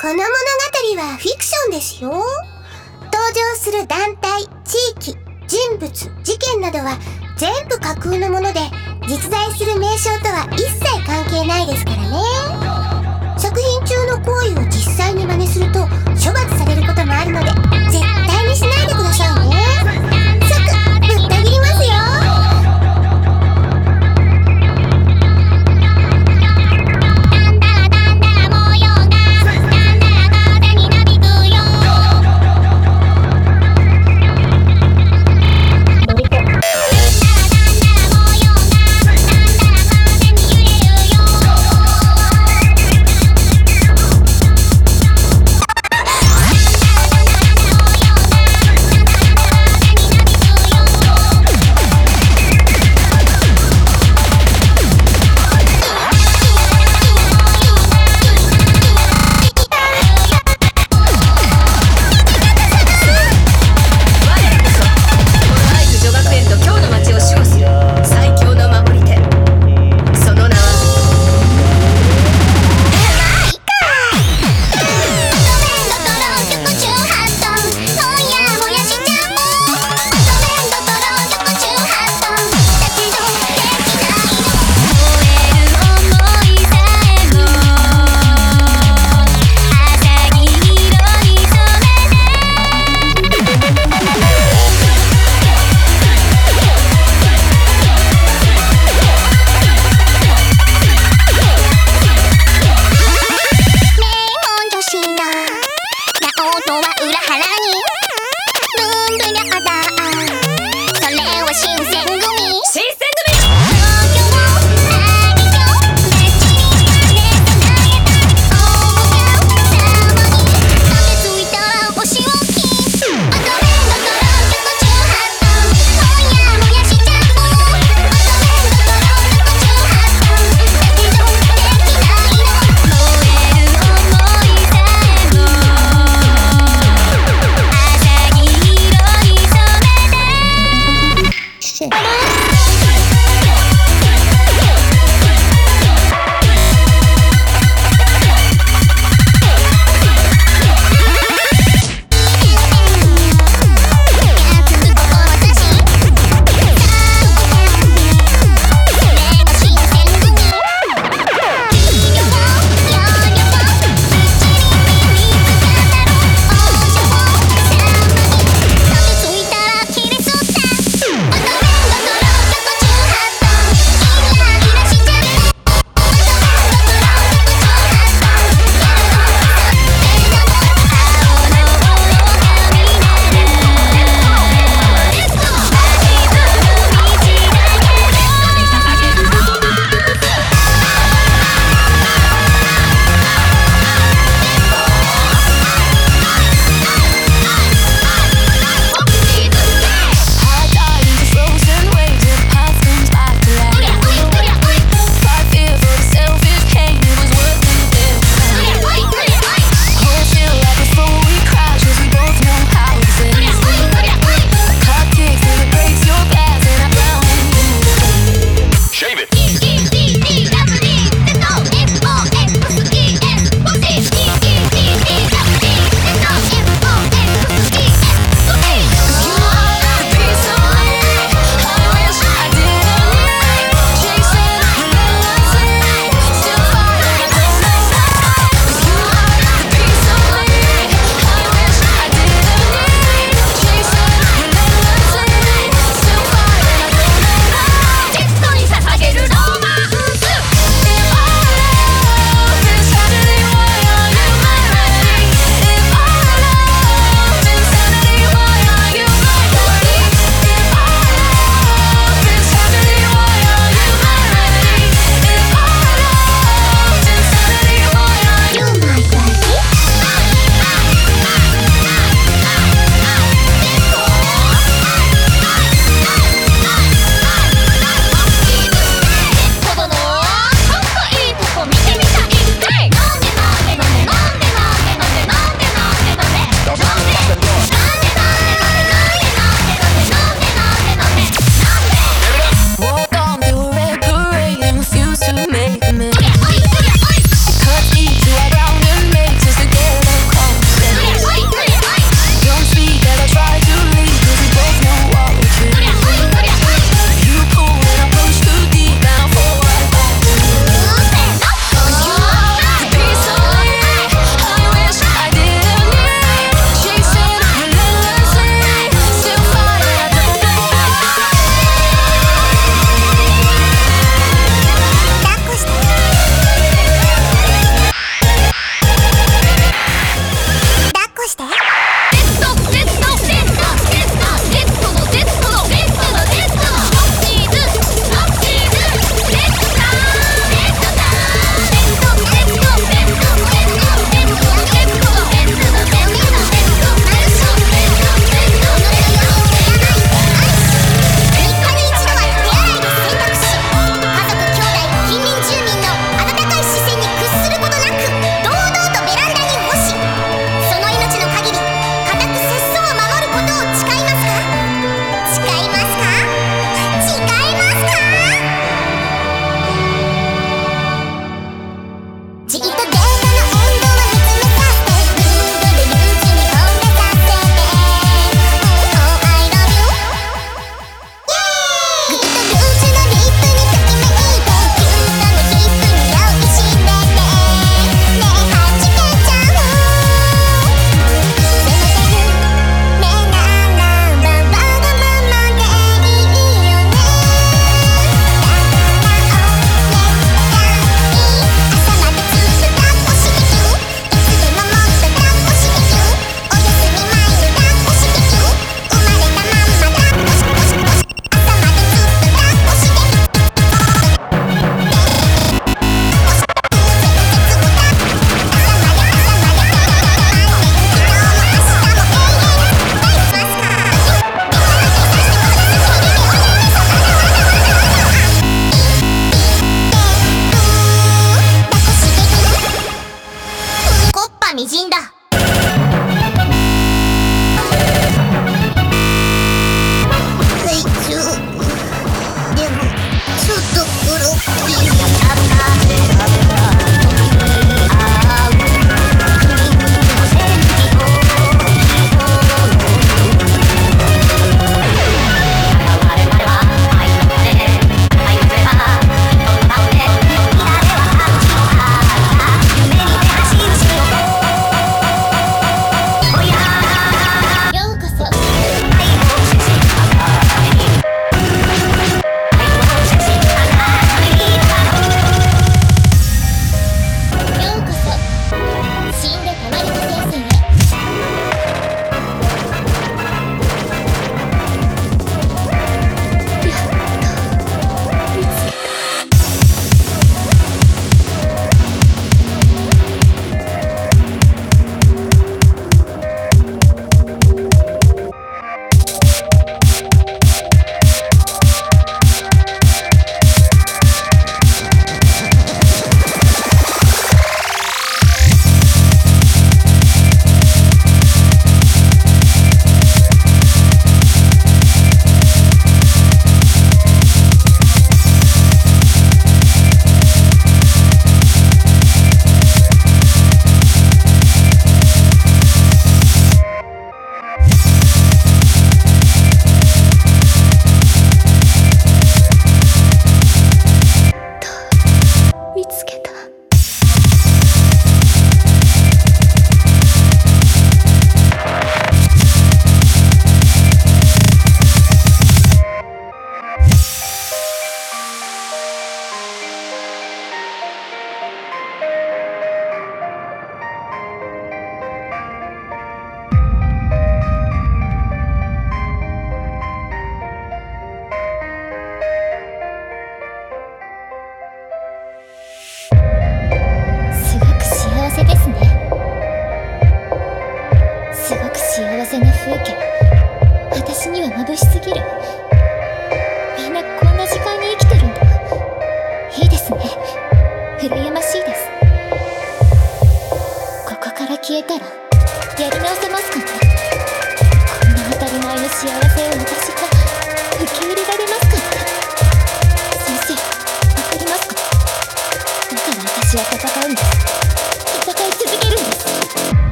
この物語はフィクションですよ。登場する団体、地域、人物、事件などは全部架空のもので、実在する名称とは一切関係ないですからね。作品中の行為を実際に真似すると処罰されることもあるので、絶対にしないでくださいね。とは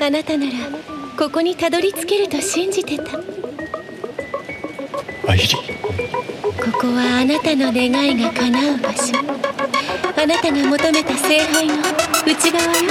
あなたならここにたどり着けると信じてた。こ愛理こはあなたの願いが叶う場所。あなたが求めた聖杯の内側よ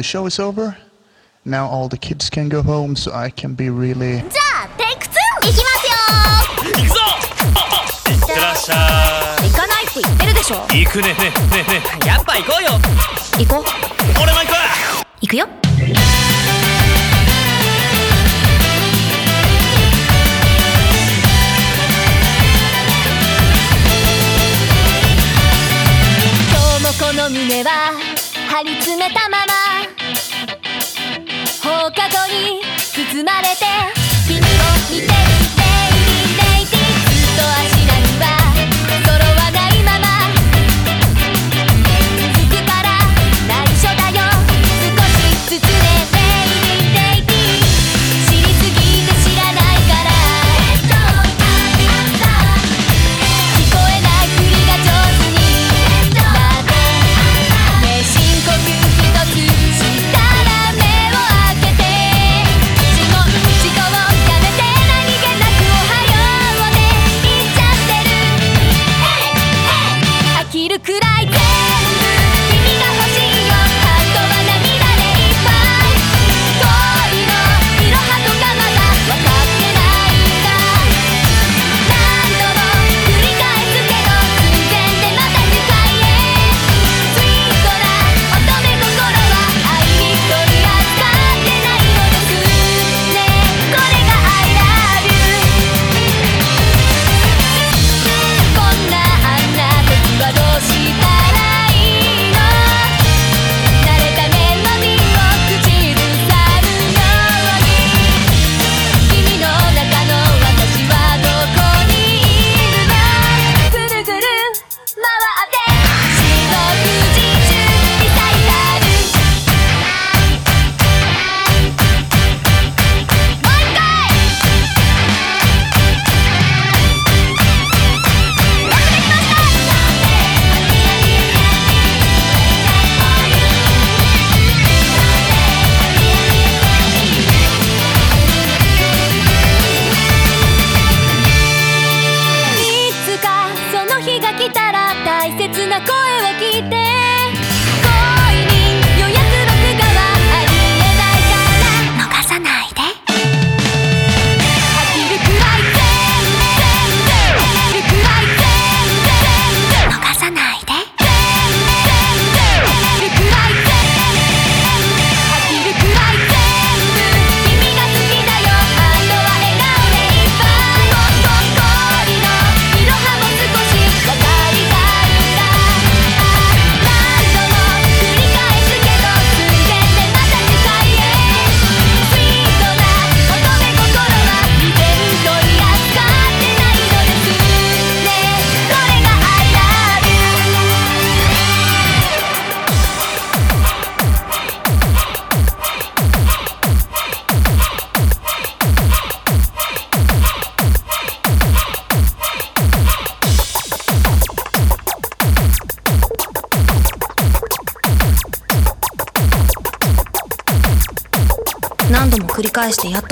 the show is over. Now all the kids can go home so I can be really. じゃあ、テイク 2! いきますよ行くぞいってらっしゃい行かないって言ってるでしょ行くねねねねやっぱ行こうよ行こう俺も行く行くよこの胸は張り詰めたま there.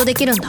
できるんだ。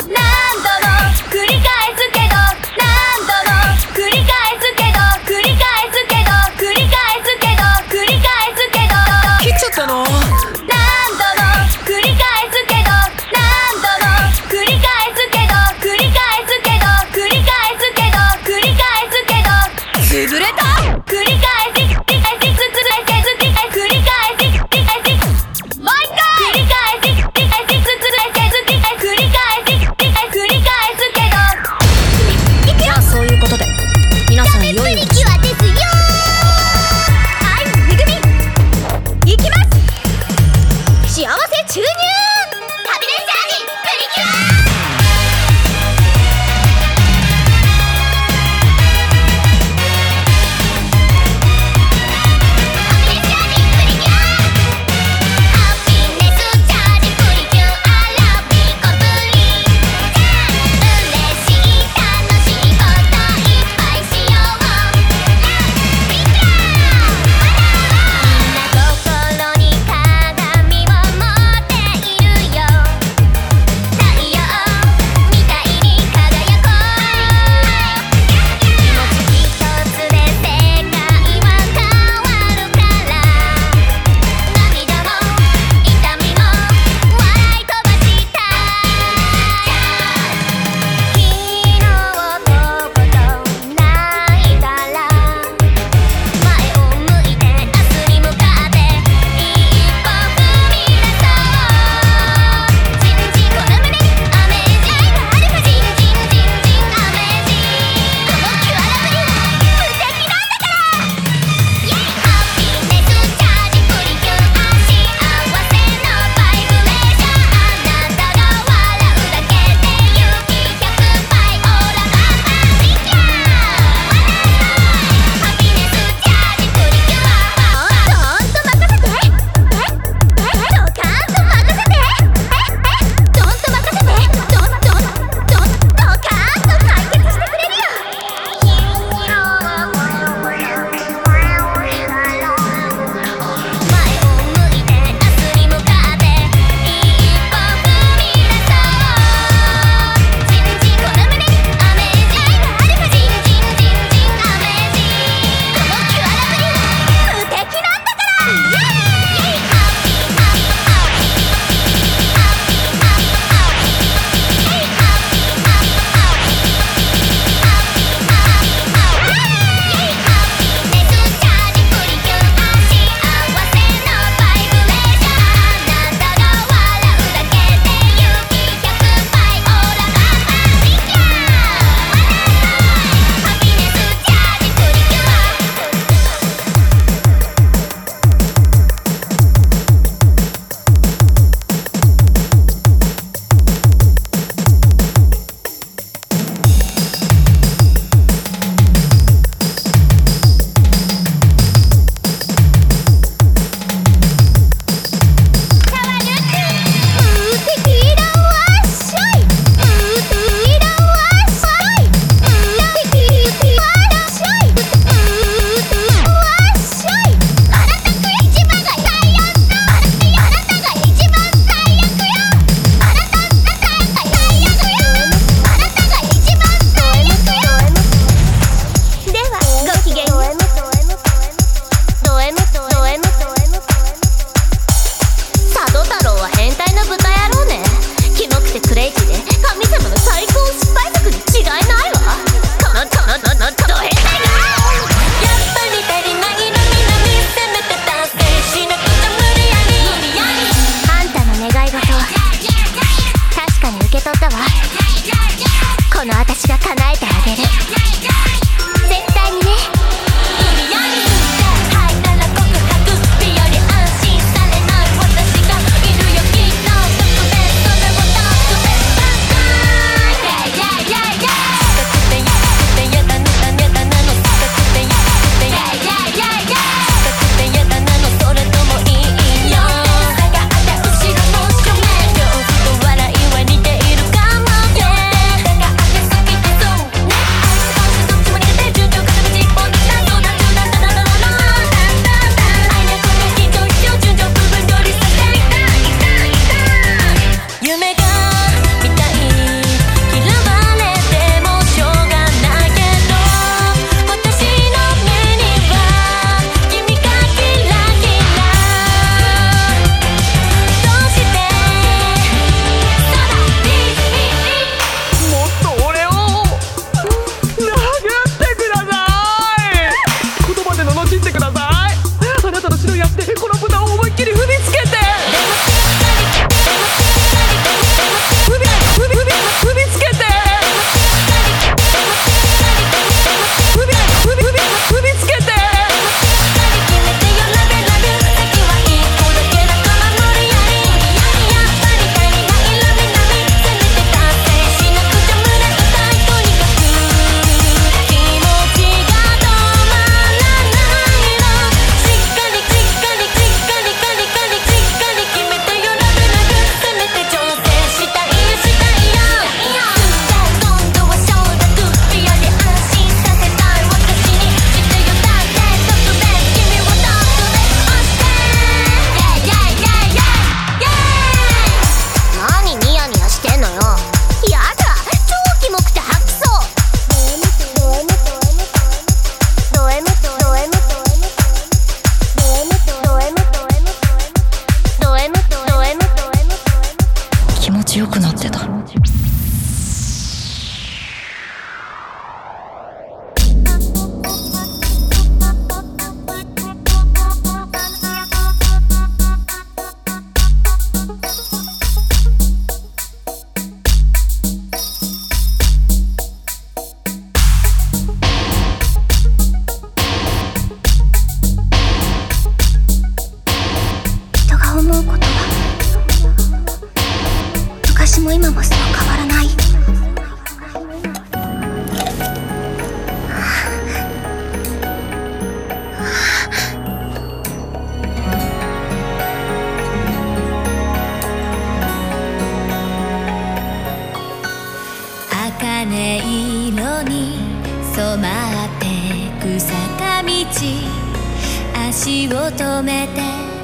足を止めて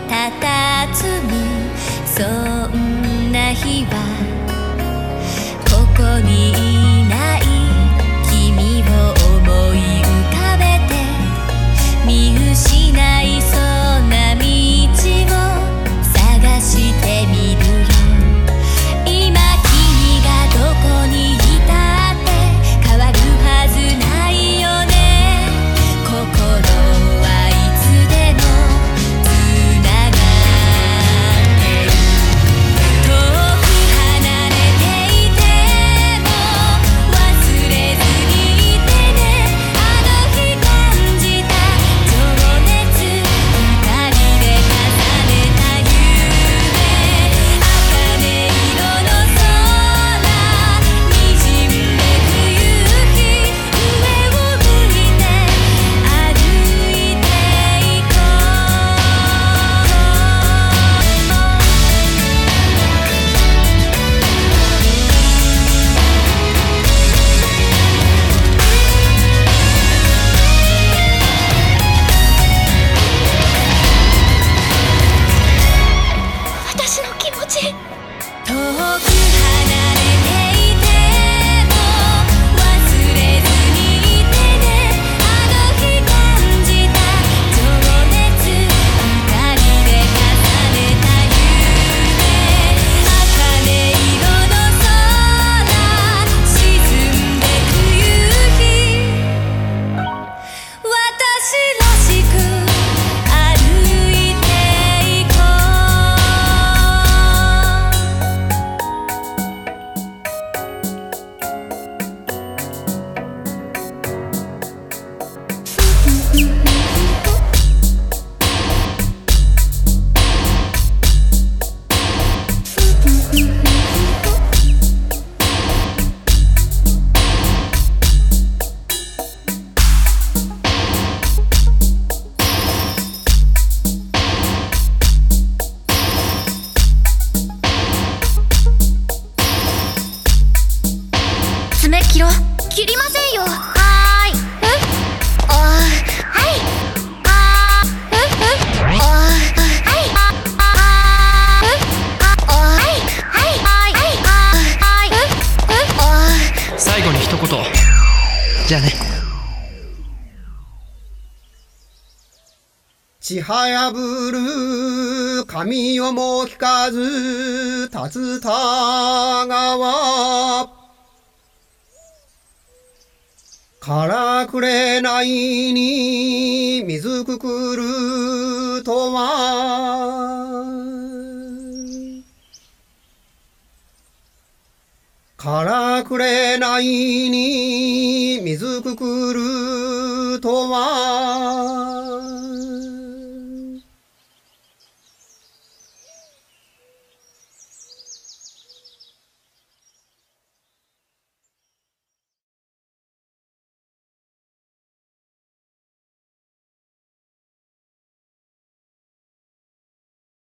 たたずむそんな日はここにいるはやぶる髪をも聞かず立つたがわからくれないに水くくるとは。からくれないに水くくるとは。